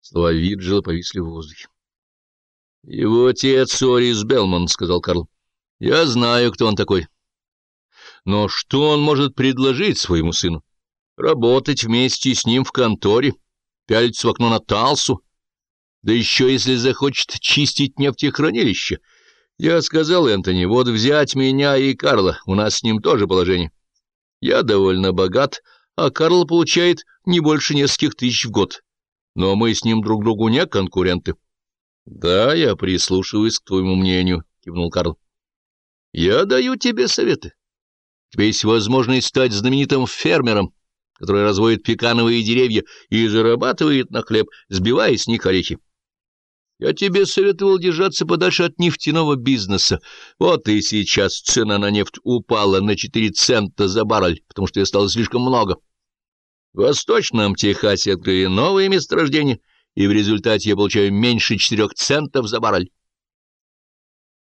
Слова Виджела повисли в воздухе. — Его отец Орис Белман, — сказал Карл. — Я знаю, кто он такой. Но что он может предложить своему сыну? Работать вместе с ним в конторе, пялиться в окно на Талсу, да еще если захочет чистить нефтехранилище. Я сказал Энтони, вот взять меня и Карла, у нас с ним тоже положение. Я довольно богат, а Карл получает не больше нескольких тысяч в год. Но мы с ним друг другу не конкуренты. — Да, я прислушиваюсь к твоему мнению, — кивнул Карл. — Я даю тебе советы. У тебя есть возможность стать знаменитым фермером, который разводит пекановые деревья и зарабатывает на хлеб, сбивая с них орехи. Я тебе советовал держаться подальше от нефтяного бизнеса. Вот и сейчас цена на нефть упала на 4 цента за баррель, потому что ее стало слишком много. В Восточном Техасе открыли новые месторождения, и в результате я получаю меньше 4 центов за баррель.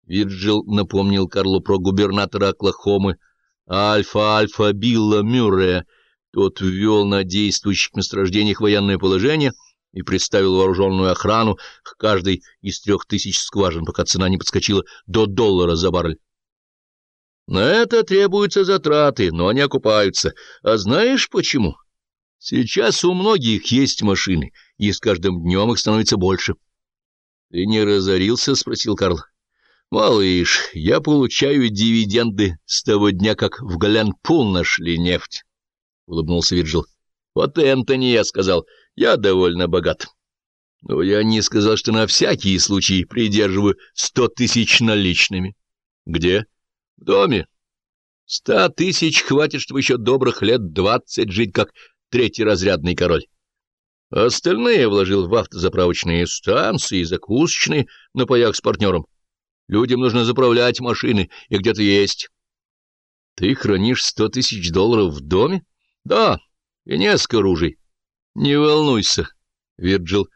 Вирджил напомнил Карлу про губернатора Оклахомы Альфа-Альфа Билла Мюррея. Тот ввел на действующих месторождениях военное положение — и приставил вооруженную охрану к каждой из трех тысяч скважин, пока цена не подскочила до доллара за баррель. На это требуются затраты, но они окупаются. А знаешь почему? Сейчас у многих есть машины, и с каждым днем их становится больше. — Ты не разорился? — спросил Карл. — Малыш, я получаю дивиденды с того дня, как в Галянпул нашли нефть, — улыбнулся Вирджил. — Вот Энтони я сказал. Я довольно богат. Но я не сказал, что на всякий случай придерживаю сто тысяч наличными. Где? В доме. Ста тысяч хватит, чтобы еще добрых лет двадцать жить, как третий разрядный король. Остальные вложил в автозаправочные станции и закусочные на паях с партнером. Людям нужно заправлять машины, и где-то есть. Ты хранишь сто тысяч долларов в доме? Да, и несколько ружей. Не волнуйся, — Вирджил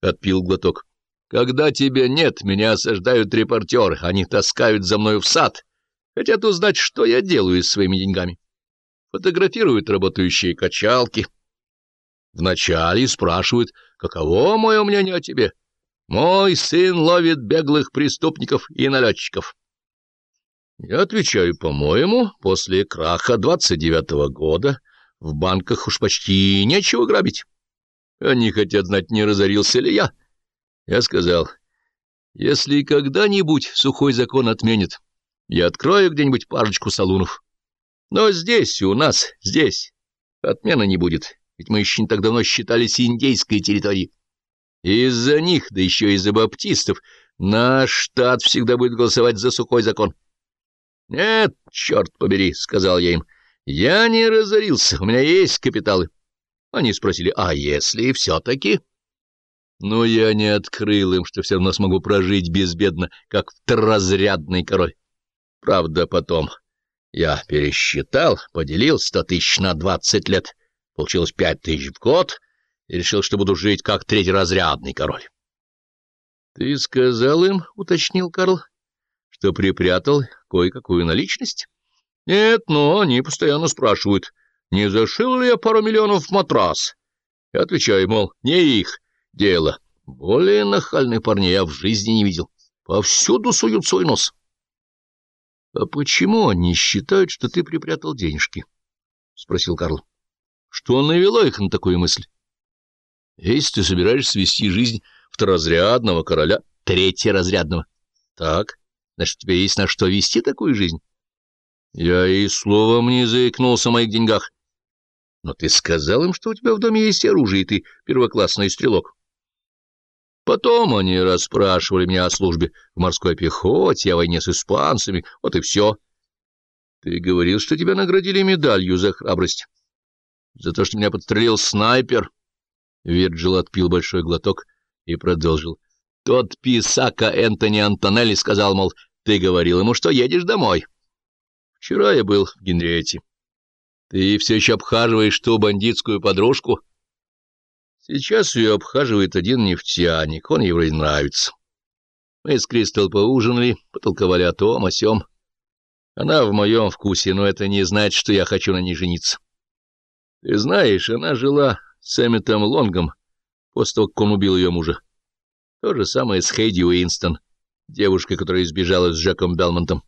отпил глоток. Когда тебя нет, меня осаждают репортеры. Они таскают за мной в сад. Хотят узнать, что я делаю с своими деньгами. Фотографируют работающие качалки. Вначале спрашивают, каково мое мнение о тебе. Мой сын ловит беглых преступников и налетчиков. Я отвечаю, по-моему, после краха двадцать девятого года в банках уж почти нечего грабить. Они хотят знать, не разорился ли я. Я сказал, если когда-нибудь сухой закон отменят, я открою где-нибудь парочку салунов. Но здесь, у нас, здесь, отмены не будет, ведь мы еще не так давно считались индейской территорией. Из-за них, да еще из-за баптистов, наш штат всегда будет голосовать за сухой закон. — Нет, черт побери, — сказал я им, — я не разорился, у меня есть капиталы. Они спросили, а если все-таки? Но я не открыл им, что все равно смогу прожить безбедно, как второзрядный король. Правда, потом я пересчитал, поделил сто тысяч на двадцать лет, получилось пять тысяч в год, и решил, что буду жить как третьеразрядный король. — Ты сказал им, — уточнил Карл, — что припрятал кое-какую наличность? Нет, но они постоянно спрашивают, не зашил ли я пару миллионов в матрас. Я отвечаю, мол, не их дело. Более нахальных парней я в жизни не видел. Повсюду суют свой нос. — А почему они считают, что ты припрятал денежки? — спросил Карл. — Что навело их на такую мысль? — Если ты собираешься вести жизнь второразрядного короля, третьеразрядного. — Так, значит, у тебя есть на что вести такую жизнь? Я и словом не заикнулся о моих деньгах. Но ты сказал им, что у тебя в доме есть оружие, и ты первоклассный стрелок. Потом они расспрашивали меня о службе в морской пехоте, о войне с испанцами, вот и все. Ты говорил, что тебя наградили медалью за храбрость. За то, что меня подстрелил снайпер. Вирджил отпил большой глоток и продолжил. Тот писака Энтони Антонелли сказал, мол, ты говорил ему, что едешь домой. Вчера я был в Генриете. Ты все еще обхаживаешь ту бандитскую подружку? Сейчас ее обхаживает один нефтяник, он ей вроде нравится. Мы с Кристал поужинали, потолковали о том, о сём. Она в моем вкусе, но это не значит, что я хочу на ней жениться. Ты знаешь, она жила с Эмметом Лонгом после того, как он убил ее мужа. То же самое с Хейди Уинстон, девушкой, которая избежала с Джеком Белмонтом.